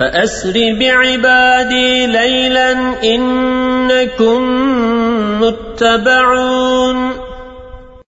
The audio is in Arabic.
فأسر بعبادي ليلا إنكم متبعون.